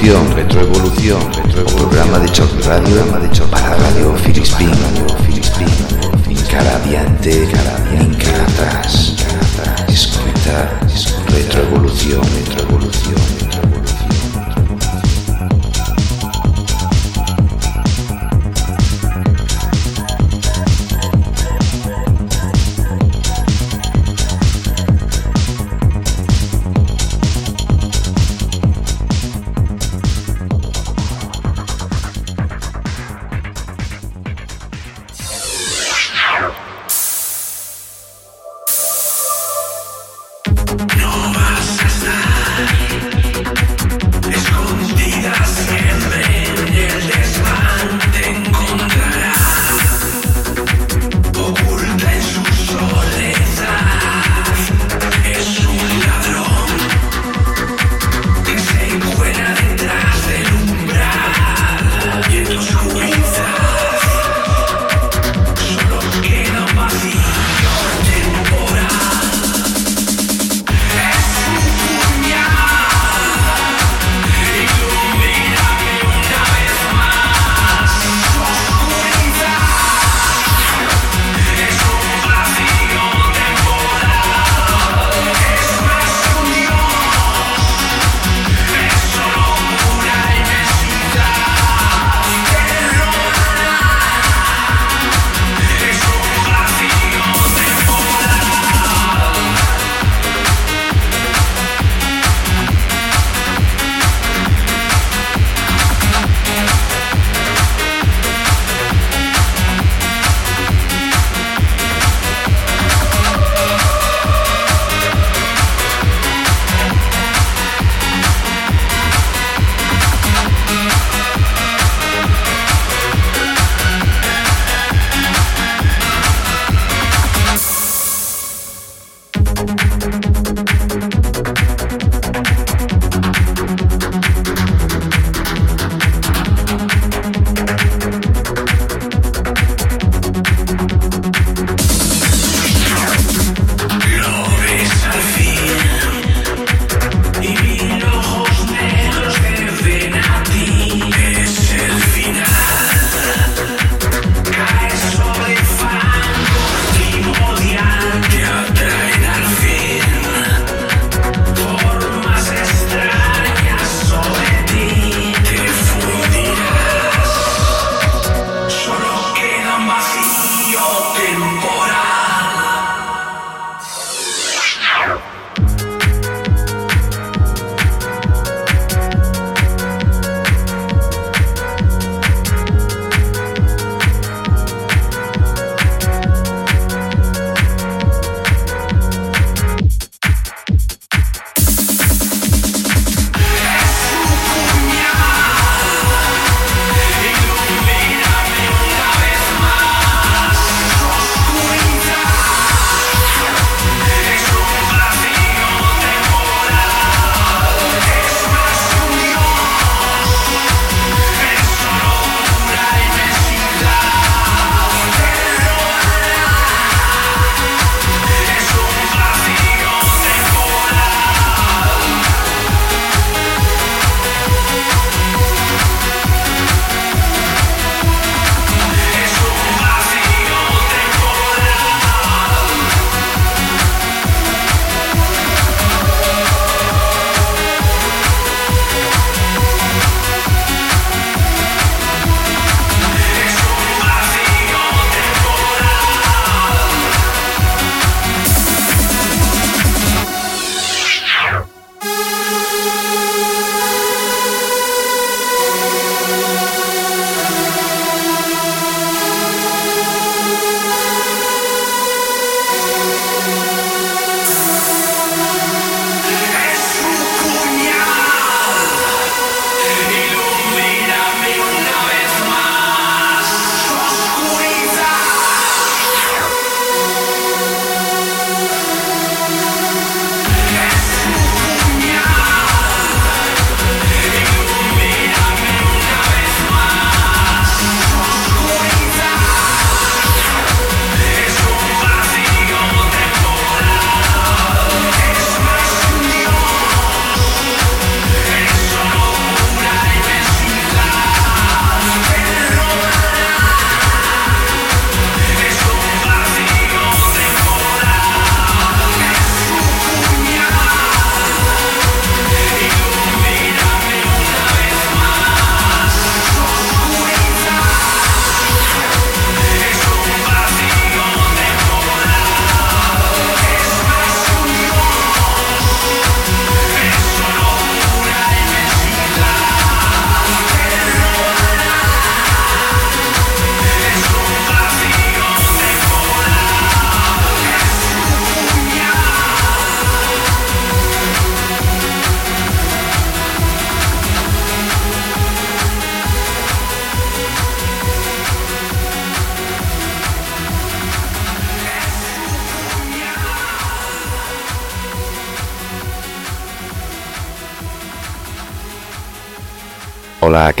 Retroevolución, retroevolución, programa de Choc Radio, programa de Choc para Radio Filispín,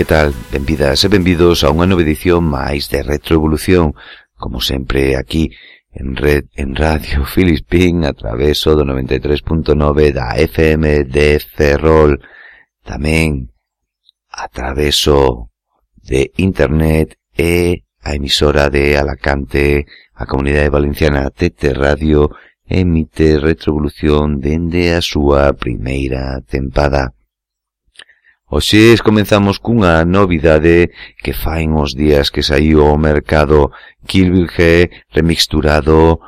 que tal? Benvidas e benvidos a unha nova edición máis de Retroevolución, como sempre aquí en red en Radio Filispín a traveso do 93.9 da FM de Ferrol, tamén a traveso de internet e a emisora de Alacante, a comunidade valenciana TT Radio emite Retroevolución dende a súa primeira tempada. Oxés comenzamos cunha novidade que faen os días que saiu ao mercado Kilvilge remixturado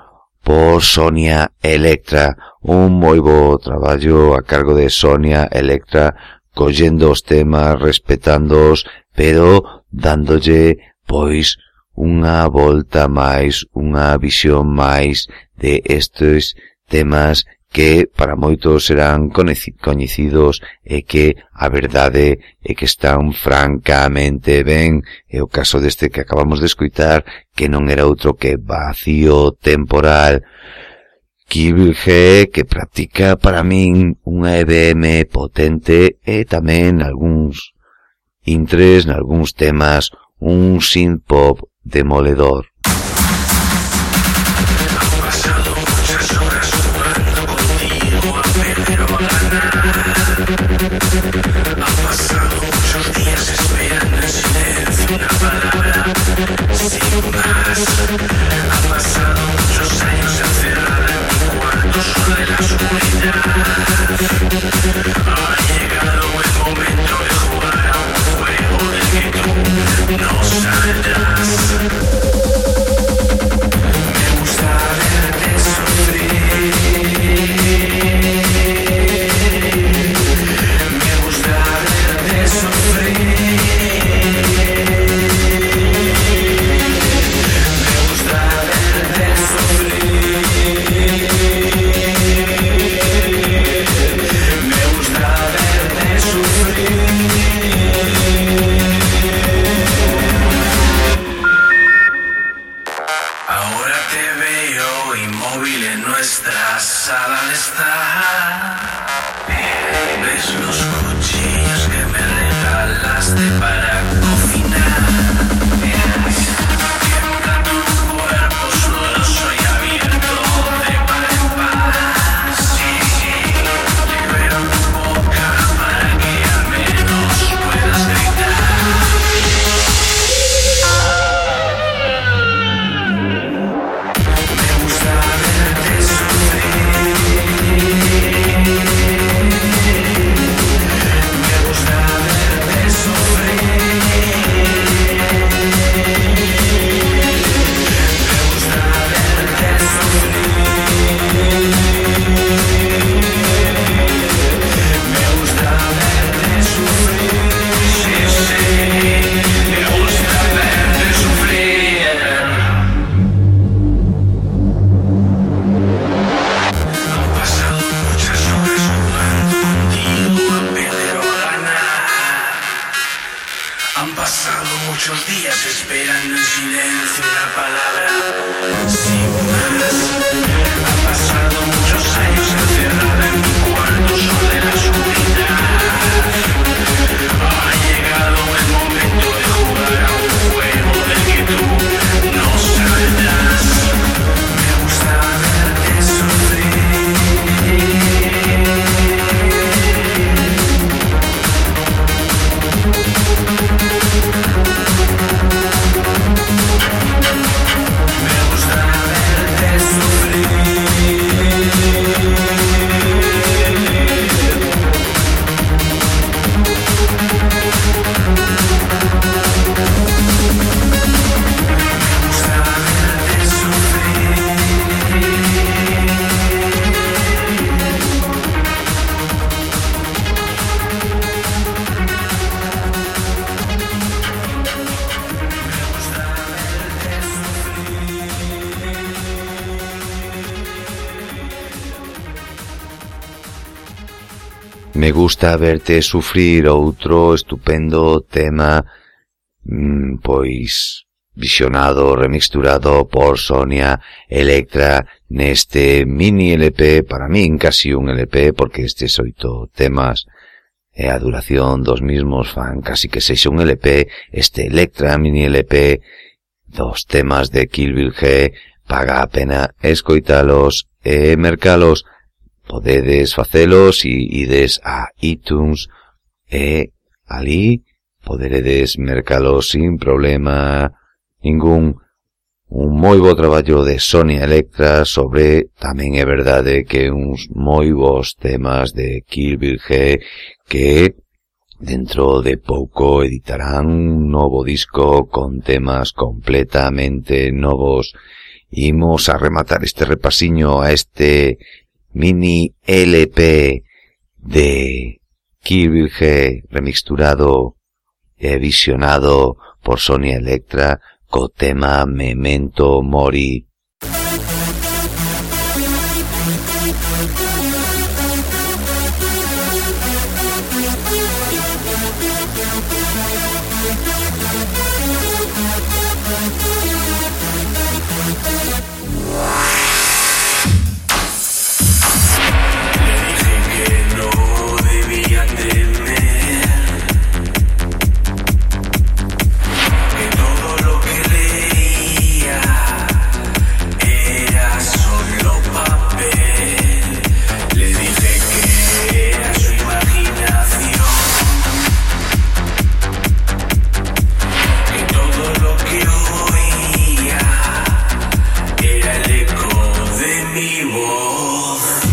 por Sonia Electra. Un moi bo traballo a cargo de Sonia Electra collendo os temas, respetándoos, pero dándolle, pois, unha volta máis, unha visión máis de estes temas que para moitos serán coñecidos e que a verdade é que están francamente ben. E o caso deste que acabamos de escuitar que non era outro que vacío temporal. Kirche que practica para min unha EBM potente e tamén algúns intres nalgúns temas un synth pop demoledor. gusta verte sufrir outro estupendo tema mm, pois visionado, remixturado por Sonia Electra neste mini LP, para min casi un LP, porque estes oito temas e a duración dos mismos fan casi que sexa un LP, este Electra mini LP dos temas de Kill Bill G, paga a pena escoitalos e mercalos, podedes facelo si ides a iTunes e ali poderedes mercalo sin problema ningún. Un moi bo traballo de Sonia Electra sobre, tamén é verdade, que uns moi bons temas de Kill G que dentro de pouco editarán un novo disco con temas completamente novos. Imos a rematar este repasiño a este mini LP de G remixturado visionado por Sony Electra co tema Memento Mori over.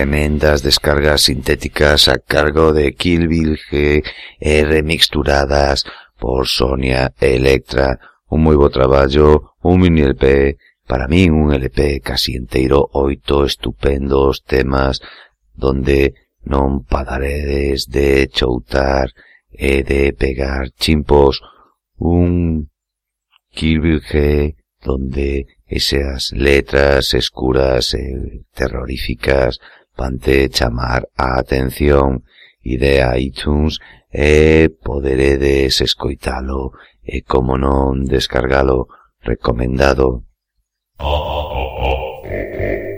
tremendas descargas sintéticas a cargo de Kill Bill G e remixturadas por Sonia Electra. Un moi bo traballo, un mini LP, para min un LP casi enteiro oito estupendos temas donde non padaredes de choutar e de pegar chimpos un Kill Bill G donde esas letras escuras e eh, terroríficas importante chamar a atención. Idea iTunes e poderedes escoitalo e, como non, descargalo recomendado. Oh, oh, oh, oh, oh. oh, oh.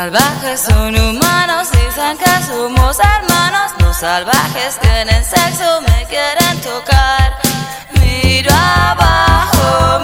Salvajes son humanos, dicen que somos hermanos. Los salvajes tienen sexo, me quieren tocar. Miro abajo,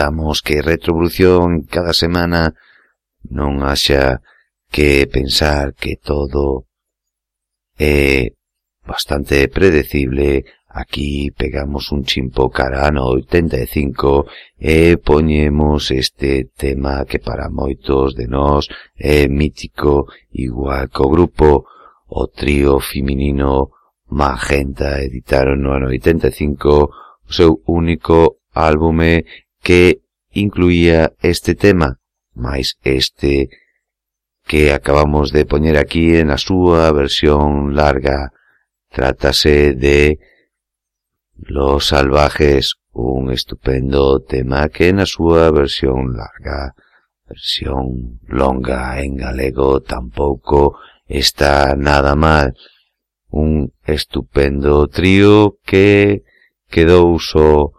Tentamos que retrovolución cada semana non haxa que pensar que todo é bastante predecible. Aquí pegamos un chimpo cara ano 85 e poñemos este tema que para moitos de nós é mítico igual co grupo o trío feminino Magenta editaron no ano 85 o seu único álbume que incluía este tema, máis este que acabamos de poñer aquí na súa versión larga. Trátase de Los Salvajes, un estupendo tema que na súa versión larga, versión longa en galego tampouco está nada mal. Un estupendo trío que quedou só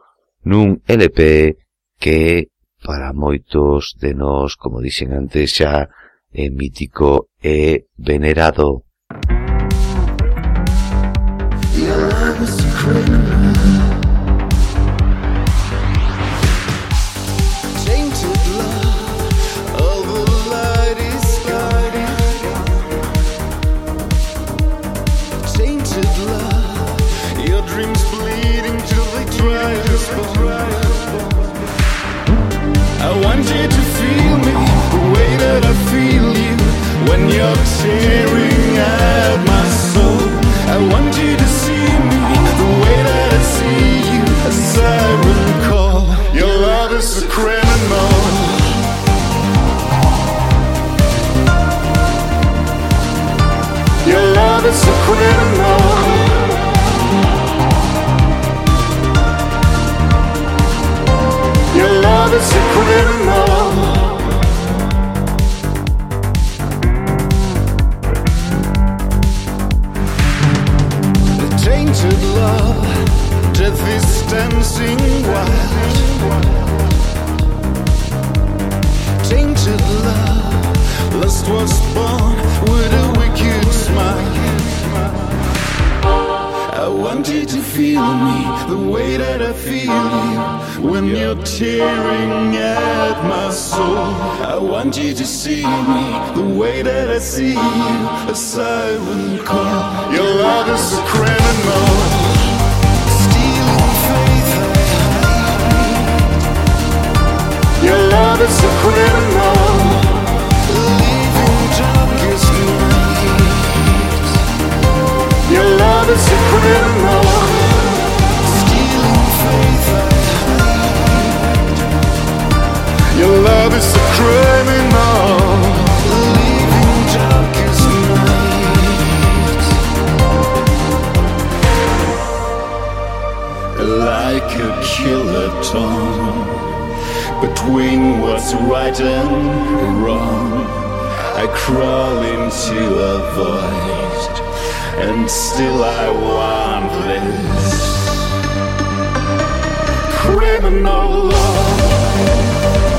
nun LP que para moitos de nós, como dixen antes xa, é mítico e venerado. Your criminal. Tearing at my soul. I want you to see me the way that I see you I will call. Your love is a criminal. Your love is a criminal. Love, death is dancing wild. Tainted love, lust was born with a wicked smile. I want you to feel me the way that I feel you when you're tearing at my soul. I want you to see me the way that I see you, a silent call. Your love is a criminal. Your love is a criminal. Leaving darkest. Your love is a criminal. Stealing faith Your love is a criminal. Leaving darkest. Like a killer tone between what's right and wrong. I crawl into a void, and still I want this criminal love.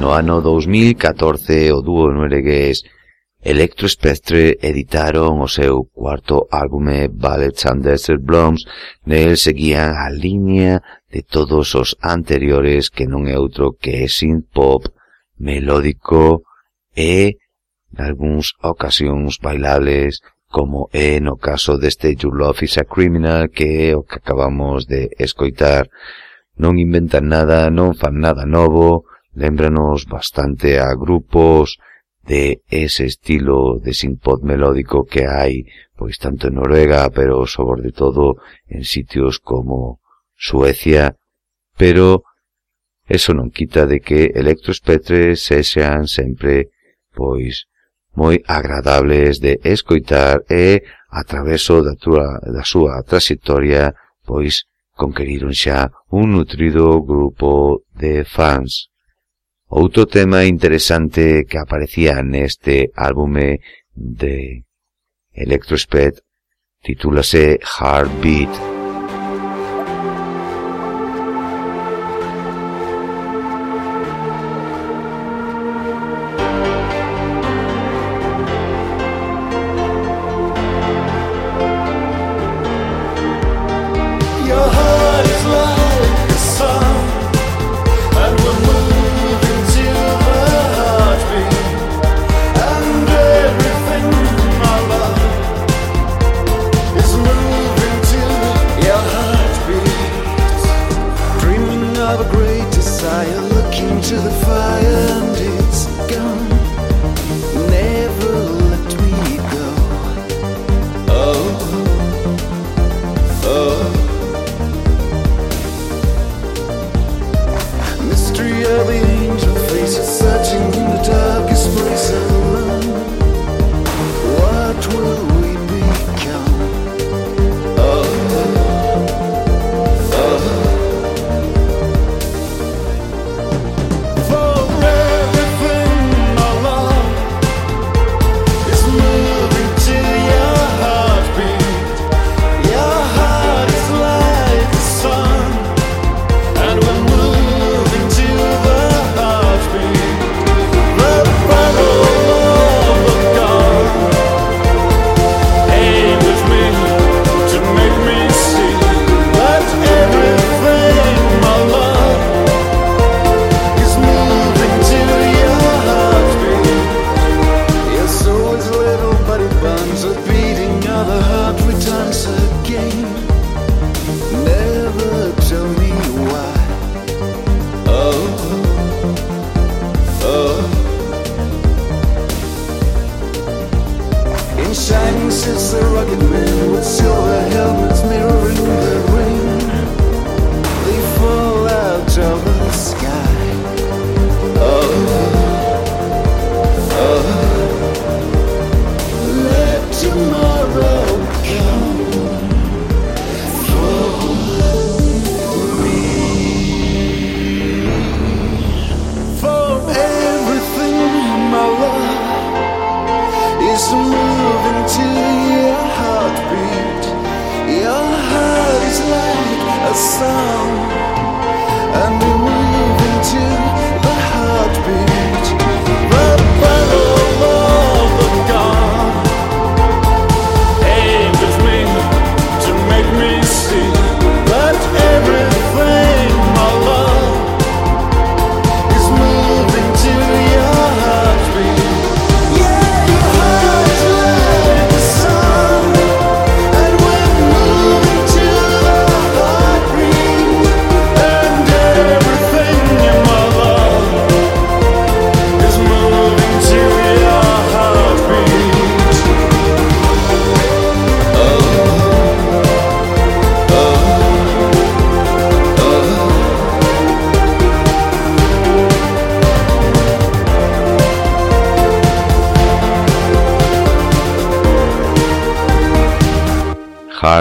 No ano 2014 o dúo noruegués Electrospectre editaron o seu cuarto álbume Ballets and Desert Blooms. Nel seguían a liña de todos os anteriores que non é outro que é synth pop melódico e nalgúns ocasións bailables como é no caso deste Your Love is a Criminal que é o que acabamos de escoitar. Non inventan nada, non fan nada novo lembranos bastante a grupos de ese estilo de synth-pop melódico que hai pois tanto en Noruega, pero sobre todo en sitios como Suecia, pero eso non quita de que Electrospectre se sean sempre pois moi agradables de escoitar e a traveso da, tua, da súa trayectoria pois conqueriron xa un nutrido grupo de fans. Outro tema interesante que aparecía neste álbume de Electrosped titúlase Heartbeat.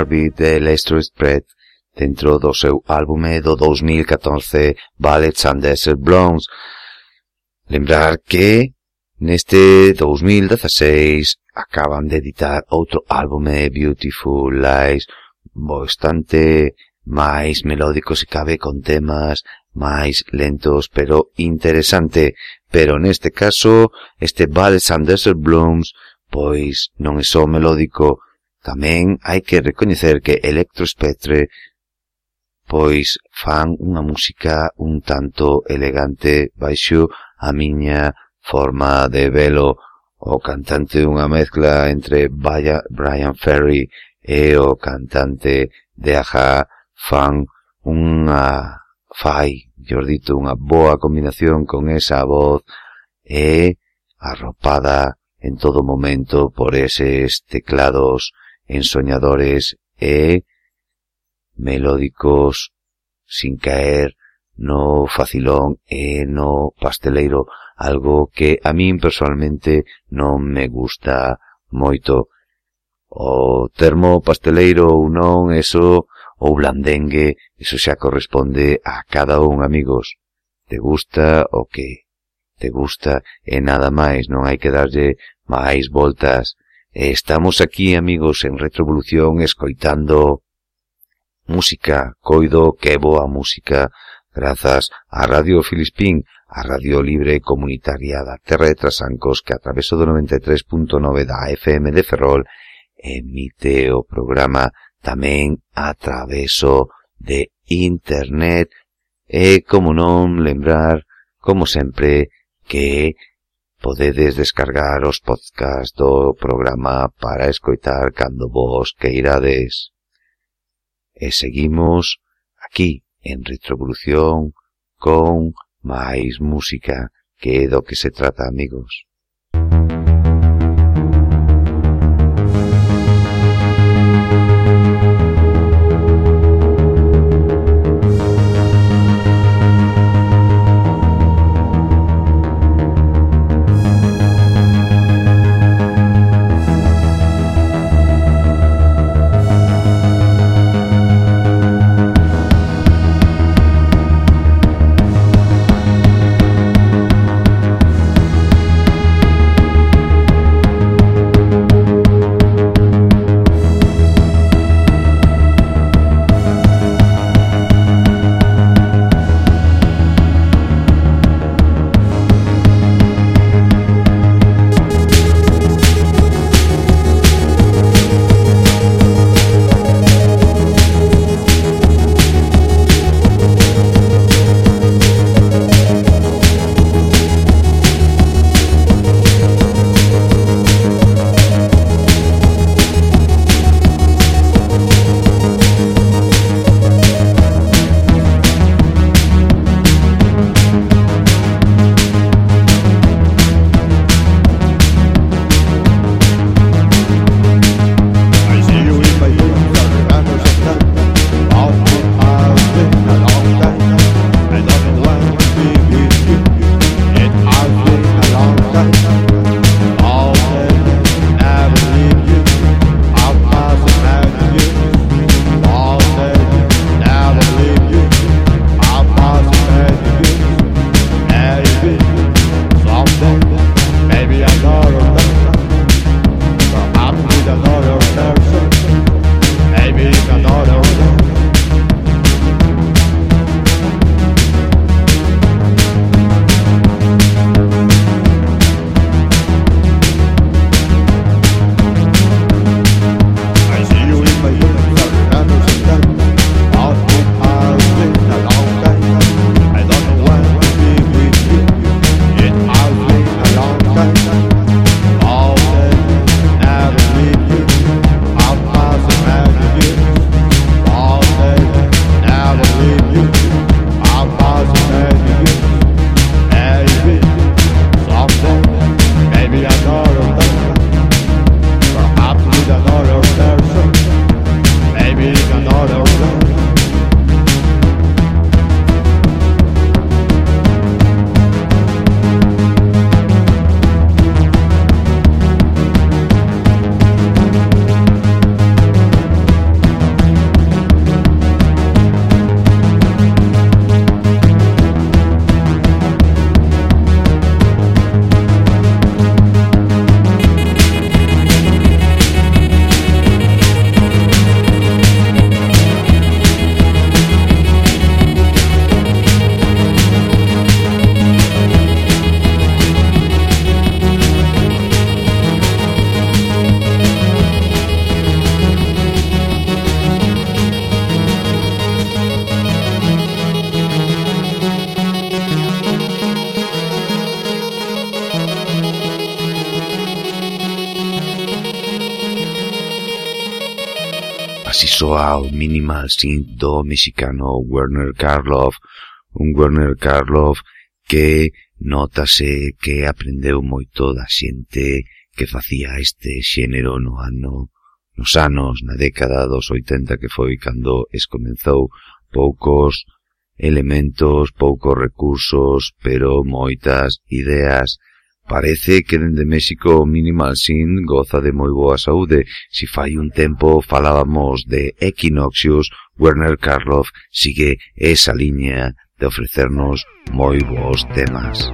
Derby de Spread dentro do seu álbume do 2014 Ballets and Desert Blondes. Lembrar que neste 2016 acaban de editar outro álbume Beautiful Lies bastante máis melódico se cabe con temas máis lentos pero interesante pero neste caso este Ballets and Desert Blooms pois non é só melódico Tamén hai que recoñecer que Electrospectre pois fan unha música un tanto elegante baixo a miña forma de velo. O cantante unha mezcla entre Brian Ferry e o cantante de Aja fan unha fai, Jordito, unha boa combinación con esa voz e arropada en todo momento por eses teclados ensoñadores e melódicos sin caer no facilón e no pasteleiro, algo que a min personalmente non me gusta moito. O termo pasteleiro ou non, eso, ou blandengue, eso xa corresponde a cada un, amigos. Te gusta o que te gusta e nada máis, non hai que darlle máis voltas. E estamos aquí, amigos, en Retrovolución, escoitando música, coido que boa música, grazas a Radio Filispín, a Radio Libre Comunitaria da Terra de Trasancos que a través do 93.9 da FM de Ferrol emite o programa tamén a traveso de Internet. E, como non, lembrar, como sempre, que Podedes descargar os podcast do programa para escoitar cando vos queirades. E seguimos aquí, en Retrovolución, con máis música, que é do que se trata, amigos. Soul, Minimal Synth do mexicano Werner Karloff, un Werner Karloff que notase que aprendeu moito da xente que facía este xénero no ano nos anos, na década dos 80 que foi cando escomenzou poucos elementos, poucos recursos, pero moitas ideas Parece que dende México Minimal Sin goza de moi boa saúde. Si fai un tempo falábamos de Equinoxius, Werner Karloff sigue esa liña de ofrecernos moi bons temas.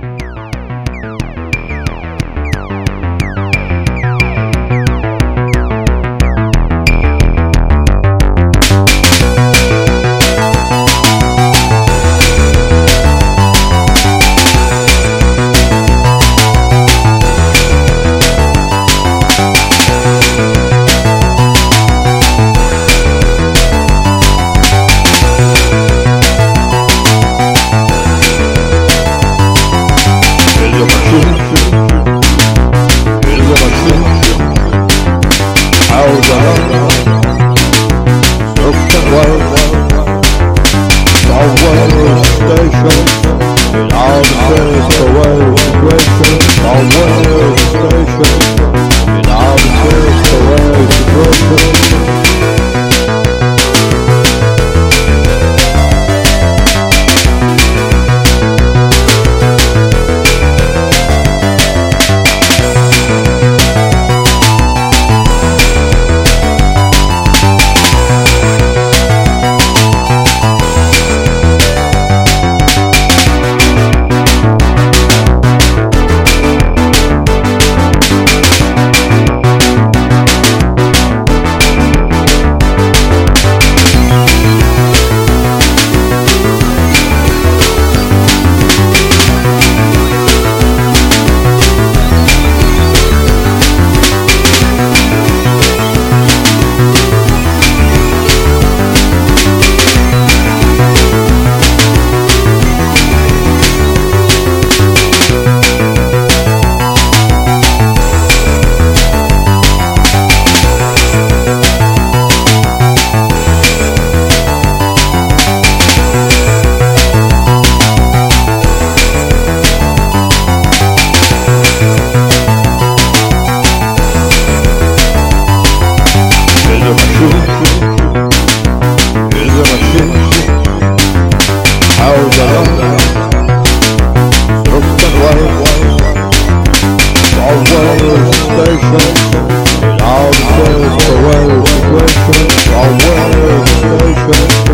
world, world, world, world, world, world,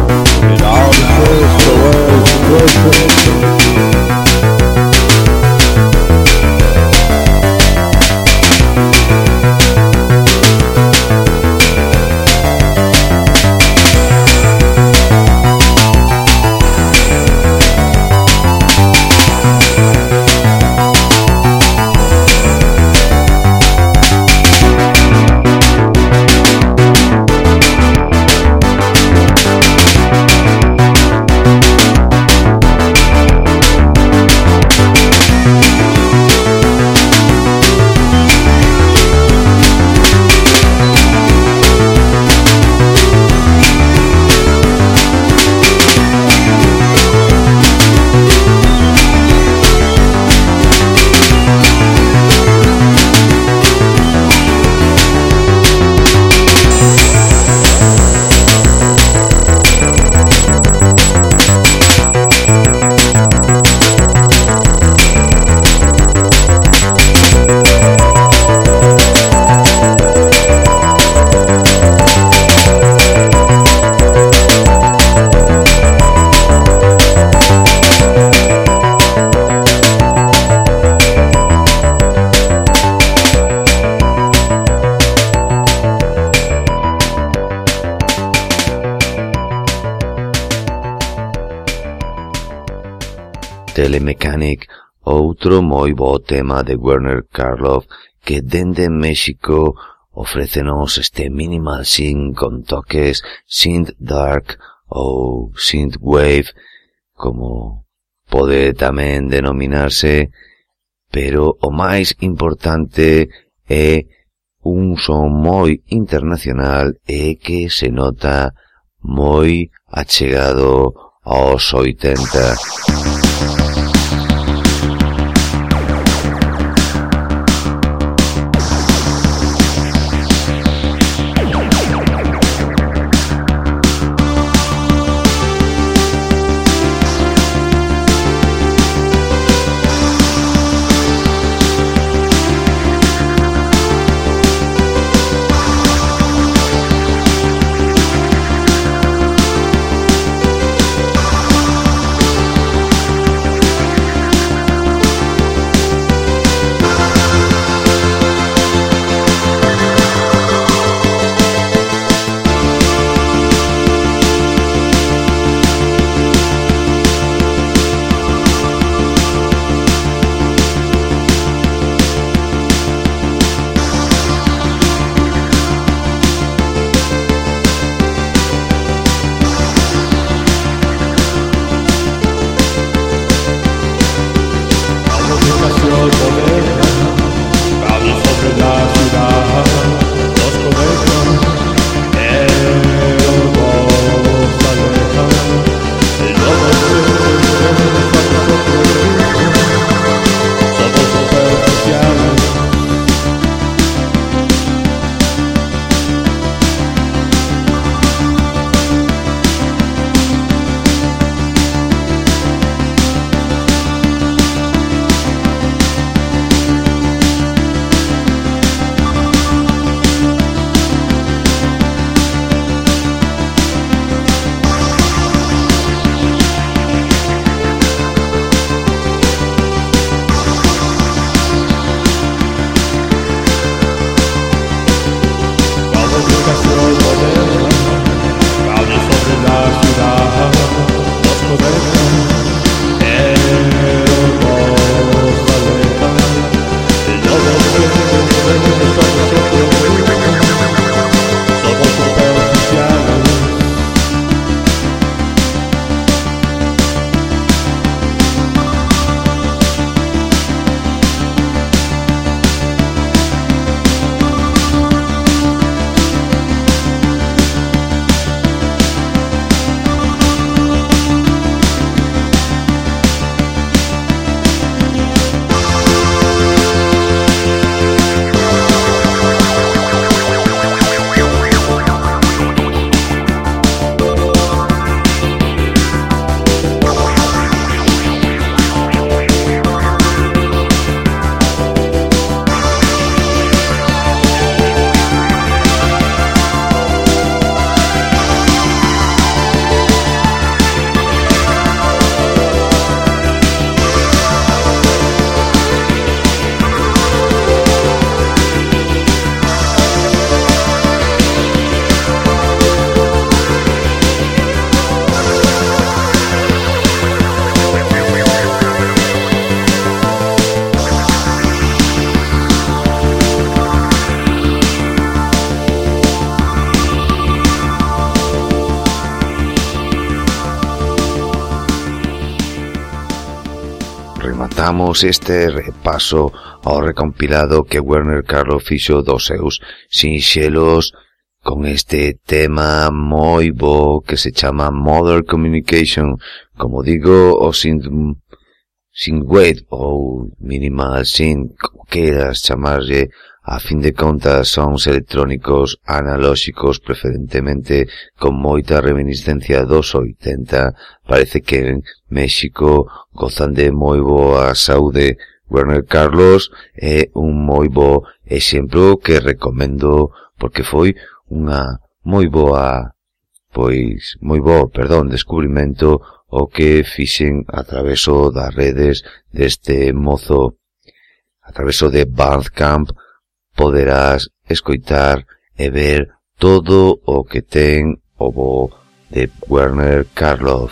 outro moi bo tema de Werner Karloff que dende México ofrécenos este minimal sin con toques synth dark ou synth wave como pode tamén denominarse pero o máis importante é un son moi internacional e que se nota moi achegado aos 80. Facemos este repaso ao recompilado que Werner Carlo fixo dos seus sinxelos con este tema moi bo que se chama Modern Communication, como digo, o sin synthwave ou minimal synth, como queiras chamarlle A fin de contas, sons electrónicos analóxicos preferentemente con moita reminiscencia dos 80 parece que en México gozan de moi boa saúde Werner Carlos é un moi bo exemplo que recomendo porque foi unha moi boa pois moi bo, perdón, descubrimento o que fixen a traveso das redes deste mozo a traveso de Bandcamp poderás escoitar e ver todo o que ten o bo de Werner Karloff.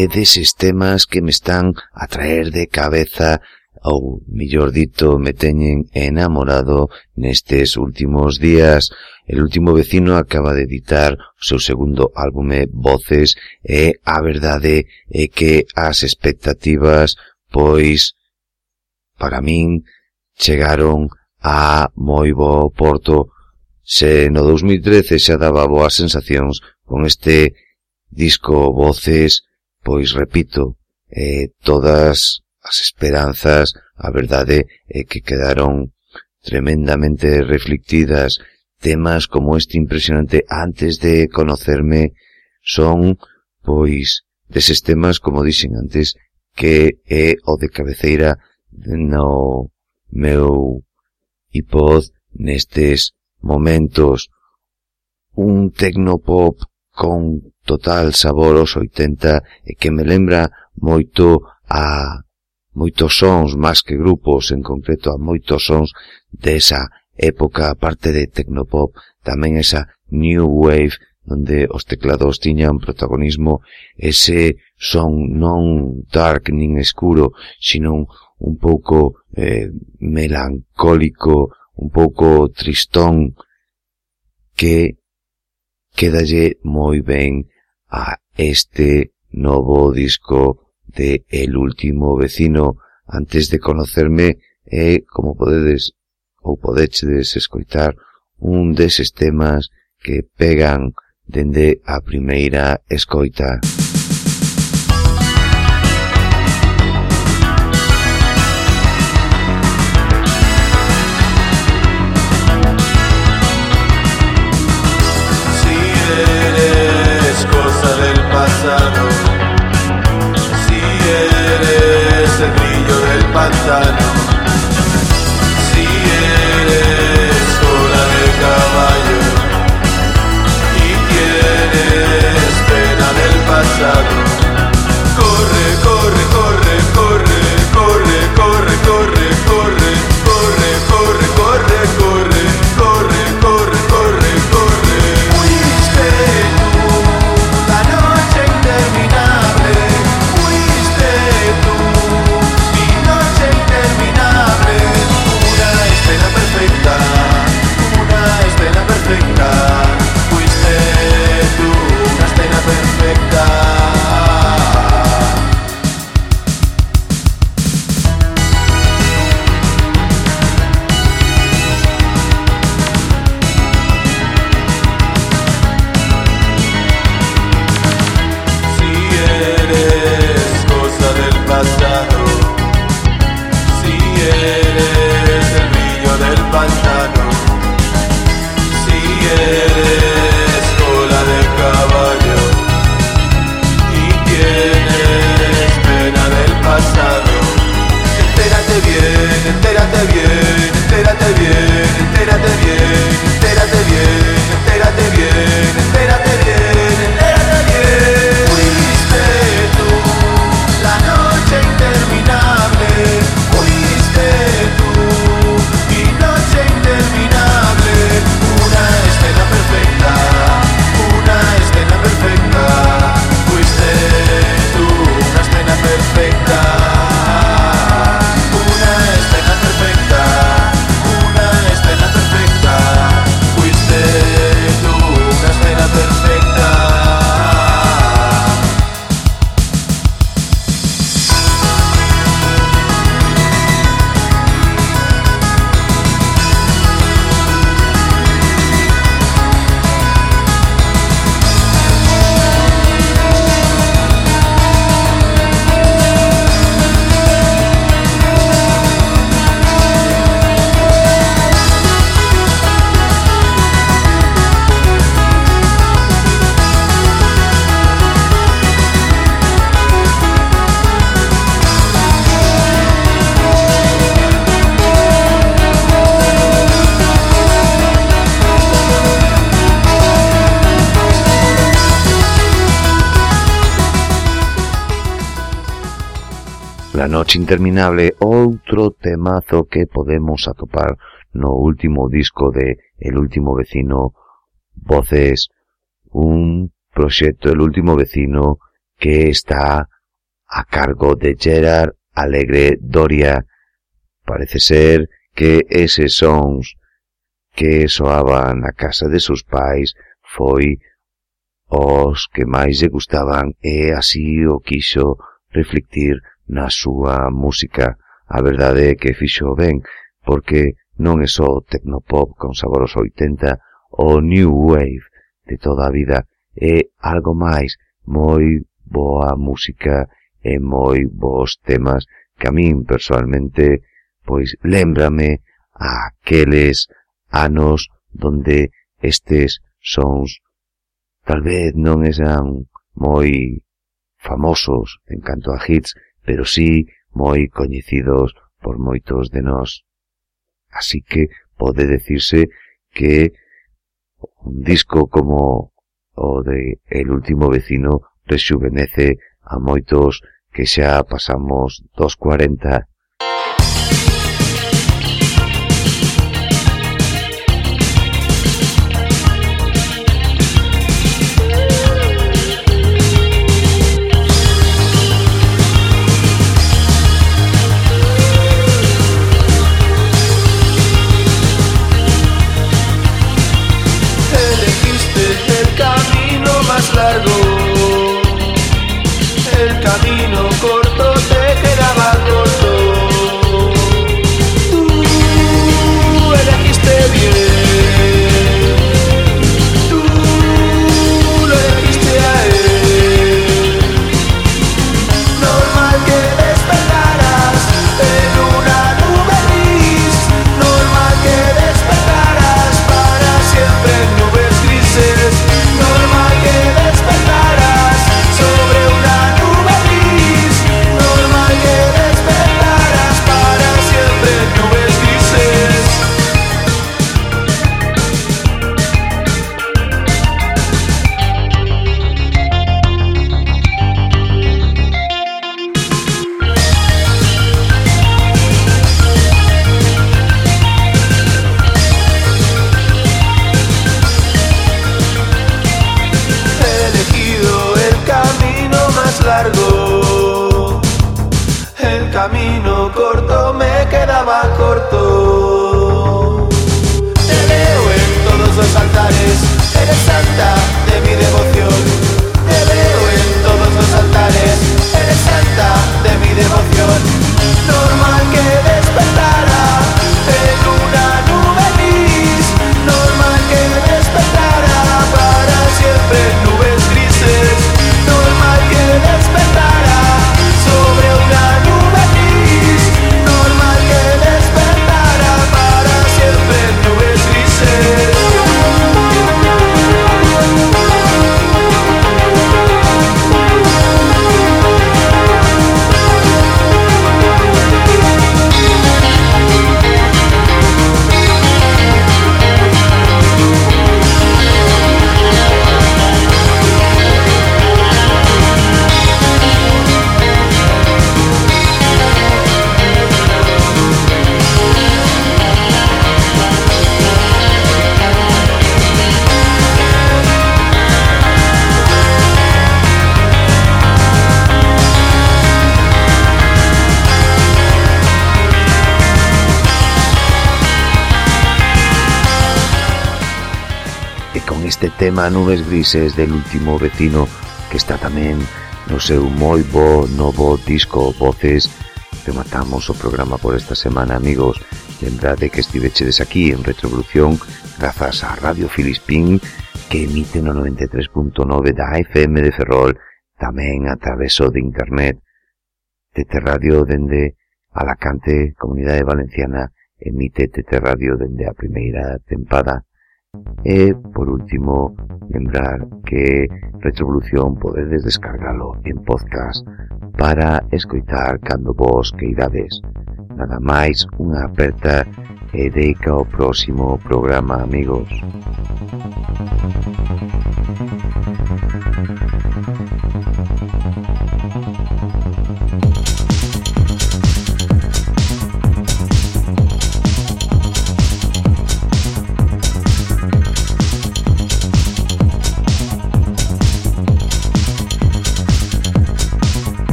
é de sistemas que me están a traer de cabeza ou, millor dito, me teñen enamorado nestes últimos días. El último vecino acaba de editar o seu segundo álbume Voces e a verdade é que as expectativas, pois, para min, chegaron a moi bo porto. Se no 2013 xa daba boas sensacións con este disco Voces, pois repito, eh, todas as esperanzas, a verdade é eh, que quedaron tremendamente reflectidas. Temas como este impresionante antes de conocerme son, pois, deses temas, como dixen antes, que é o de cabeceira no meu iPod nestes momentos. Un tecnopop con total sabor aos 80 e que me lembra moito a moitos sons máis que grupos, en concreto a moitos sons desa época, aparte de Tecnopop, tamén esa New Wave, onde os teclados tiñan protagonismo ese son non dark nin escuro, sino un pouco eh, melancólico, un pouco tristón, que quedalle moi ben a este novo disco de El último vecino. Antes de conocerme, e como podedes ou podedes escoitar un deses temas que pegan dende a primeira escoita. Música si eres cola de caballo y tienes pena del pasado, interminable outro temazo que podemos atopar no último disco de El último vecino Voces, un proxecto El último vecino que está a cargo de Gerard Alegre Doria. Parece ser que eses sons que soaban na casa de seus pais foi os que máis lle gustaban e así o quixo reflectir na súa música. A verdade é que fixo ben, porque non é só o tecnopop con sabor aos 80 ou new wave de toda a vida, é algo máis, moi boa música e moi bons temas que a min personalmente pois lembrame a aqueles anos donde estes sons tal vez non eran moi famosos en canto a hits, pero sí moi coñecidos por moitos de nós. Así que pode decirse que un disco como o de El último vecino rexuvenece a moitos que xa pasamos dos 40 este tema Nubes Grises del último vecino que está tamén no seu moi bo novo disco Voces rematamos o programa por esta semana amigos. Lembrade que estivechedes aquí en Retrovolución grazas a Radio Filispín que emite no 93.9 da FM de Ferrol tamén a traveso de internet Tete Radio dende Alacante, Comunidade Valenciana emite Tete Radio dende a primeira tempada. E, por último, lembrar que Retrovolución podedes descargalo en podcast para escoitar cando vos queirades. Nada máis, unha aperta e deica ao próximo programa, amigos.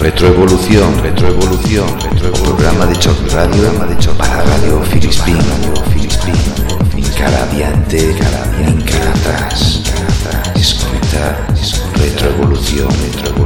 Retroevolución, retroevolución, retroevolución. Programa de Choc Radio, programa de Choc para Radio Filispin, Radio Filispin. Cara adiante, cara atrás. Escucha, retroevolución, retroevolución.